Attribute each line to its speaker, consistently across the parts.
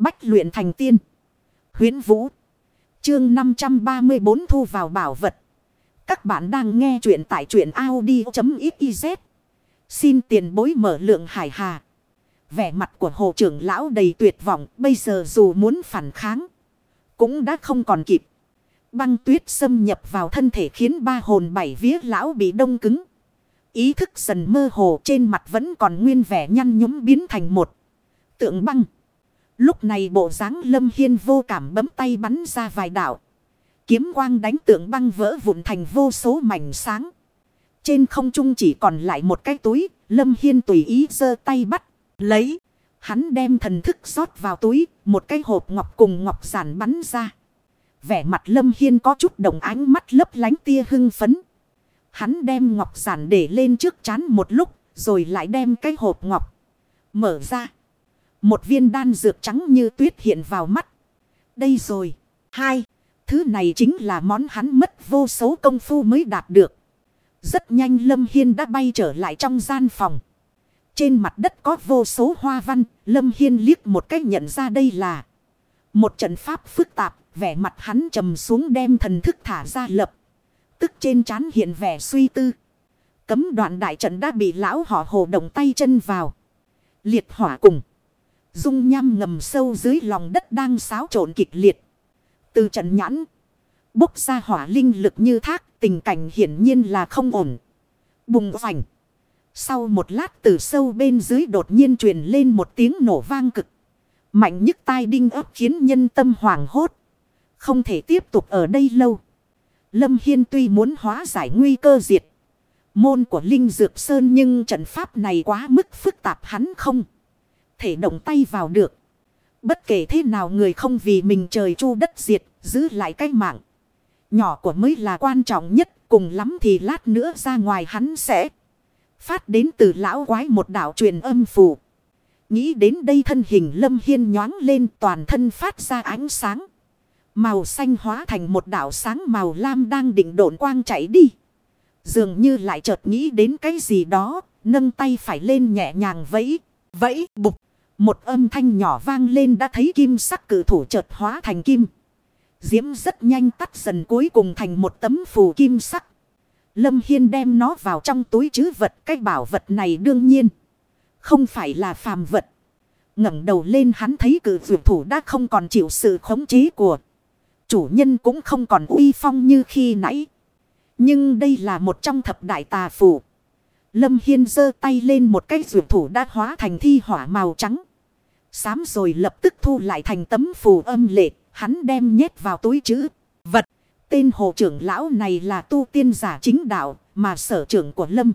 Speaker 1: Bách luyện thành tiên. Huyến Vũ. Chương 534 thu vào bảo vật. Các bạn đang nghe truyện tại truyện Audi.xyz. Xin tiền bối mở lượng hải hà. Vẻ mặt của hồ trưởng lão đầy tuyệt vọng. Bây giờ dù muốn phản kháng. Cũng đã không còn kịp. Băng tuyết xâm nhập vào thân thể khiến ba hồn bảy vía lão bị đông cứng. Ý thức dần mơ hồ, trên mặt vẫn còn nguyên vẻ nhăn nhúm biến thành một tượng băng. Lúc này bộ dáng lâm hiên vô cảm bấm tay bắn ra vài đạo. Kiếm quang đánh tượng băng vỡ vụn thành vô số mảnh sáng. Trên không trung chỉ còn lại một cái túi, lâm hiên tùy ý giơ tay bắt, lấy. Hắn đem thần thức rót vào túi, một cái hộp ngọc cùng ngọc giản bắn ra. Vẻ mặt lâm hiên có chút đồng ánh mắt lấp lánh tia hưng phấn. Hắn đem ngọc giản để lên trước chán một lúc, rồi lại đem cái hộp ngọc mở ra. Một viên đan dược trắng như tuyết hiện vào mắt. Đây rồi. Hai. Thứ này chính là món hắn mất vô số công phu mới đạt được. Rất nhanh Lâm Hiên đã bay trở lại trong gian phòng. Trên mặt đất có vô số hoa văn. Lâm Hiên liếc một cách nhận ra đây là một trận pháp phức tạp. Vẻ mặt hắn trầm xuống đem thần thức thả ra lập. Tức trên trán hiện vẻ suy tư. Cấm đoạn đại trận đã bị lão họ hồ động tay chân vào. Liệt hỏa cùng. Dung nham ngầm sâu dưới lòng đất đang xáo trộn kịch liệt. Từ trận nhãn. Bốc ra hỏa linh lực như thác. Tình cảnh hiển nhiên là không ổn. Bùng vành. Sau một lát từ sâu bên dưới đột nhiên truyền lên một tiếng nổ vang cực. Mạnh nhức tai đinh ấp khiến nhân tâm hoảng hốt. Không thể tiếp tục ở đây lâu. Lâm Hiên tuy muốn hóa giải nguy cơ diệt. Môn của Linh Dược Sơn nhưng trận pháp này quá mức phức tạp hắn không thể động tay vào được. Bất kể thế nào người không vì mình trời chu đất diệt, giữ lại cái mạng. Nhỏ của mới là quan trọng nhất, cùng lắm thì lát nữa ra ngoài hắn sẽ phát đến từ lão quái một đạo truyền âm phù. Nghĩ đến đây thân hình lâm hiên nhoáng lên toàn thân phát ra ánh sáng. Màu xanh hóa thành một đạo sáng màu lam đang định độn quang chạy đi. Dường như lại chợt nghĩ đến cái gì đó, nâng tay phải lên nhẹ nhàng vẫy, vẫy, bục. Một âm thanh nhỏ vang lên đã thấy kim sắc cử thủ chợt hóa thành kim. Diễm rất nhanh tắt dần cuối cùng thành một tấm phù kim sắc. Lâm Hiên đem nó vào trong túi chứ vật. Cái bảo vật này đương nhiên. Không phải là phàm vật. ngẩng đầu lên hắn thấy cử vượt thủ đã không còn chịu sự khống chế của. Chủ nhân cũng không còn uy phong như khi nãy. Nhưng đây là một trong thập đại tà phù. Lâm Hiên giơ tay lên một cái rượu thủ đã hóa thành thi hỏa màu trắng. Sám rồi lập tức thu lại thành tấm phù âm lệ. Hắn đem nhét vào túi chữ. Vật. Tên hồ trưởng lão này là tu tiên giả chính đạo. Mà sở trưởng của Lâm.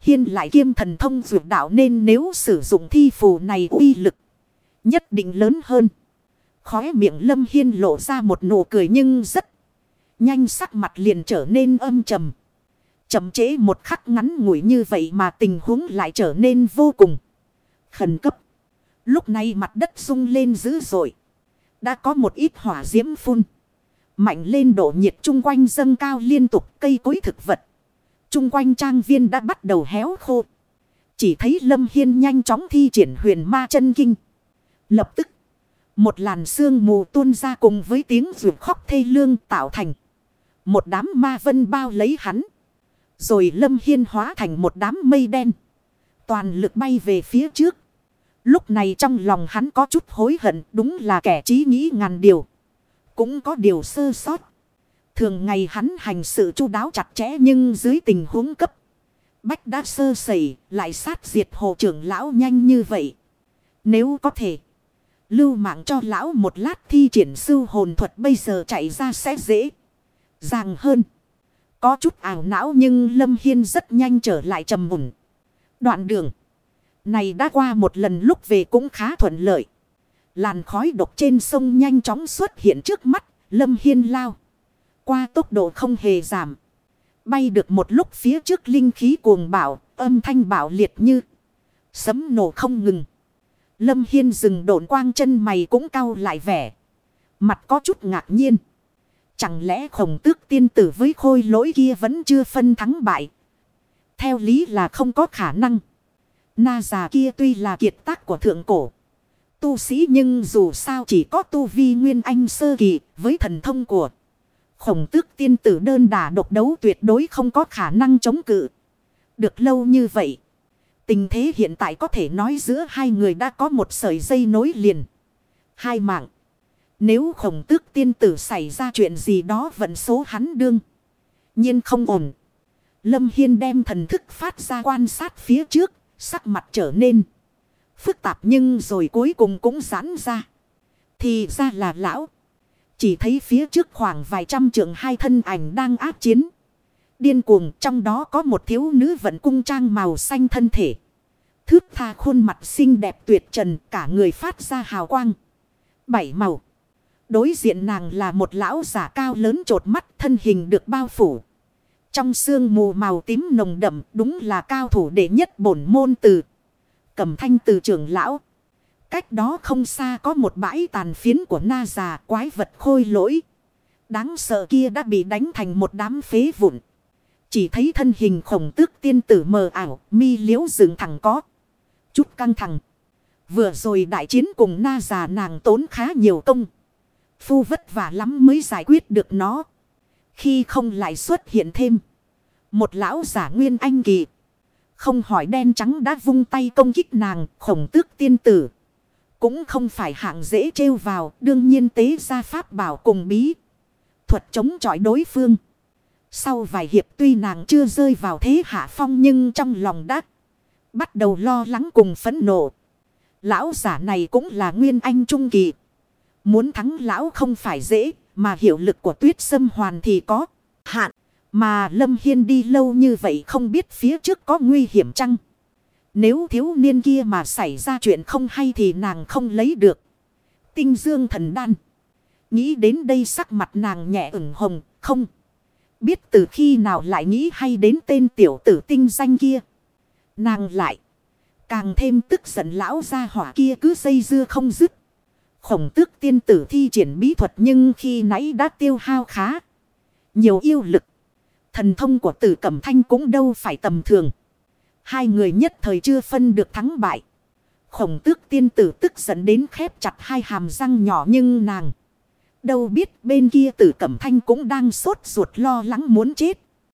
Speaker 1: Hiên lại kiêm thần thông dược đạo nên nếu sử dụng thi phù này uy lực. Nhất định lớn hơn. Khóe miệng Lâm Hiên lộ ra một nụ cười nhưng rất nhanh sắc mặt liền trở nên âm trầm. Chậm chế một khắc ngắn ngủi như vậy mà tình huống lại trở nên vô cùng khẩn cấp. Lúc này mặt đất rung lên dữ dội. Đã có một ít hỏa diễm phun. Mạnh lên độ nhiệt chung quanh dâng cao liên tục cây cối thực vật. Chung quanh trang viên đã bắt đầu héo khô. Chỉ thấy Lâm Hiên nhanh chóng thi triển huyền ma chân kinh. Lập tức. Một làn sương mù tuôn ra cùng với tiếng rượu khóc thê lương tạo thành. Một đám ma vân bao lấy hắn. Rồi Lâm Hiên hóa thành một đám mây đen. Toàn lực bay về phía trước. Lúc này trong lòng hắn có chút hối hận, đúng là kẻ trí nghĩ ngàn điều. Cũng có điều sơ sót. Thường ngày hắn hành sự chu đáo chặt chẽ nhưng dưới tình huống cấp. Bách đã sơ sẩy, lại sát diệt hồ trưởng lão nhanh như vậy. Nếu có thể. Lưu mạng cho lão một lát thi triển sư hồn thuật bây giờ chạy ra sẽ dễ. Dàng hơn. Có chút ảo não nhưng Lâm Hiên rất nhanh trở lại trầm mùn. Đoạn đường. Này đã qua một lần lúc về cũng khá thuận lợi. Làn khói độc trên sông nhanh chóng xuất hiện trước mắt. Lâm Hiên lao. Qua tốc độ không hề giảm. Bay được một lúc phía trước linh khí cuồng bạo. Âm thanh bạo liệt như. Sấm nổ không ngừng. Lâm Hiên dừng độn quang chân mày cũng cau lại vẻ. Mặt có chút ngạc nhiên. Chẳng lẽ khổng tước tiên tử với khôi lỗi kia vẫn chưa phân thắng bại. Theo lý là không có khả năng. Na già kia tuy là kiệt tác của thượng cổ. tu sĩ nhưng dù sao chỉ có tu vi nguyên anh sơ kỳ với thần thông của khổng tước tiên tử đơn đả độc đấu tuyệt đối không có khả năng chống cự. Được lâu như vậy. Tình thế hiện tại có thể nói giữa hai người đã có một sợi dây nối liền. Hai mạng. Nếu khổng tước tiên tử xảy ra chuyện gì đó vận số hắn đương. nhiên không ổn. Lâm Hiên đem thần thức phát ra quan sát phía trước. Sắc mặt trở nên phức tạp nhưng rồi cuối cùng cũng giãn ra. Thì ra là lão. Chỉ thấy phía trước khoảng vài trăm trượng hai thân ảnh đang áp chiến. Điên cuồng, trong đó có một thiếu nữ vận cung trang màu xanh thân thể. Thước tha khuôn mặt xinh đẹp tuyệt trần, cả người phát ra hào quang. Bảy màu. Đối diện nàng là một lão giả cao lớn trột mắt, thân hình được bao phủ. Trong xương mù màu tím nồng đậm đúng là cao thủ đệ nhất bổn môn từ. Cầm thanh từ trưởng lão. Cách đó không xa có một bãi tàn phiến của na già quái vật khôi lỗi. Đáng sợ kia đã bị đánh thành một đám phế vụn. Chỉ thấy thân hình khổng tước tiên tử mờ ảo, mi liễu dựng thẳng có. Chút căng thẳng. Vừa rồi đại chiến cùng na già nàng tốn khá nhiều công. Phu vất vả lắm mới giải quyết được nó. Khi không lại xuất hiện thêm. Một lão giả nguyên anh kỳ. Không hỏi đen trắng đã vung tay công kích nàng khổng tước tiên tử. Cũng không phải hạng dễ trêu vào, đương nhiên tế ra pháp bảo cùng bí. Thuật chống chọi đối phương. Sau vài hiệp tuy nàng chưa rơi vào thế hạ phong nhưng trong lòng đã bắt đầu lo lắng cùng phẫn nộ. Lão giả này cũng là nguyên anh trung kỳ. Muốn thắng lão không phải dễ, mà hiệu lực của tuyết sâm hoàn thì có hạn. Mà Lâm Hiên đi lâu như vậy không biết phía trước có nguy hiểm chăng? Nếu thiếu niên kia mà xảy ra chuyện không hay thì nàng không lấy được. Tinh dương thần đan. Nghĩ đến đây sắc mặt nàng nhẹ ửng hồng, không. Biết từ khi nào lại nghĩ hay đến tên tiểu tử tinh danh kia. Nàng lại. Càng thêm tức giận lão gia hỏa kia cứ dây dưa không dứt. Khổng tước tiên tử thi triển bí thuật nhưng khi nãy đã tiêu hao khá. Nhiều yêu lực. Thần thông của tử cẩm thanh cũng đâu phải tầm thường. Hai người nhất thời chưa phân được thắng bại. Khổng tước tiên tử tức giận đến khép chặt hai hàm răng nhỏ nhưng nàng. Đâu biết bên kia tử cẩm thanh cũng đang sốt ruột lo lắng muốn chết.